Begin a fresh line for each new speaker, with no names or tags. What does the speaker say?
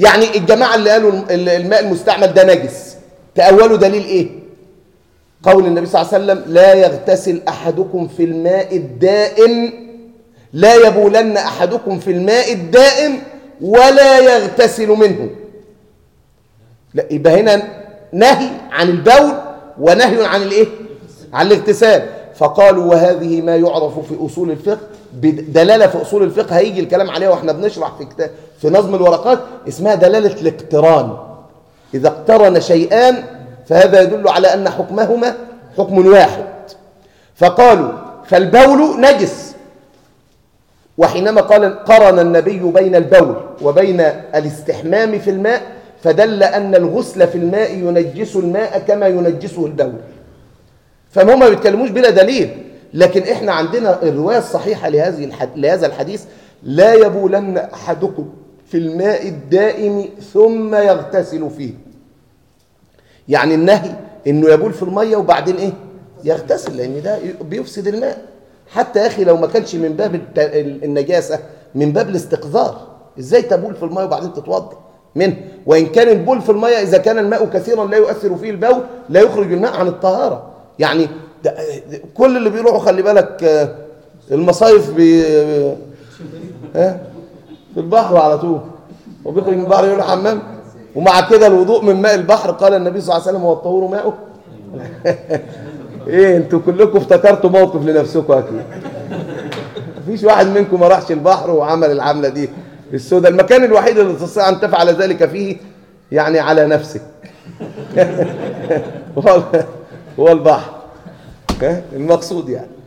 يعني الجماعة اللي قالوا الم- الماء المستعمل ده نجس. تأولوا دليل إيه؟ قول النبي صلى الله عليه وسلم لا يغتسل أحدكم في الماء الدائم لا يبولن أحدكم في الماء الدائم ولا يغتسل منه. لا يبقى هنا نهي عن البول ونهي عن الإيه؟ عن الاغتسال. فقالوا وهذه ما يعرف في أصول الفقه بدلاله في أصول الفقه هيجي الكلام عليها وإحنا بنشرح في كتاب في نظم الورقات اسمها دلالة الاقتران. إذا اقترن شيئان فهذا يدل على أن حكمهما حكم واحد. فقالوا فالبول نجس. وحينما قال قرن النبي بين البول وبين الاستحمام في الماء فدل أن الغسل في الماء ينجس الماء كما ينجسه البول. فهم ما بيتكلموش بلا دليل. لكن إحنا عندنا الرواية الصحيحة لهذه الحد... لهذا الحديث لا يبولن أحدكم في الماء الدائم ثم يغتسل فيه. يعني النهي إنه يبول في المية وبعدين إيه؟ يغتسل لأن ده بيفسد الماء. حتى يا أخي لو ما كانش من باب النجاسة من باب الاستقذار. إزاي تبول في المية وبعدين تتوضا منه. وإن كان البول في المية إذا كان الماء كثيرا لا يؤثر فيه البول لا يخرج الماء عن الطهارة. يعني كل اللي بيروحوا خلي بالك آه، المصايف بي ها في البحر على طول. وبيخرج من البحر يقول حمام. ومع كده الوضوء من ماء البحر. قال النبي صلى الله عليه وسلم هو الطهور ماؤه؟ إيه أنتوا كلكم افتكرتوا موقف لنفسكم أكيد. مفيش واحد منكم ما راحش البحر وعمل العملة دي. السوداء المكان الوحيد اللي تستطيع أن تفعل ذلك فيه يعني على نفسك. هو البحر؟ المقصود يعني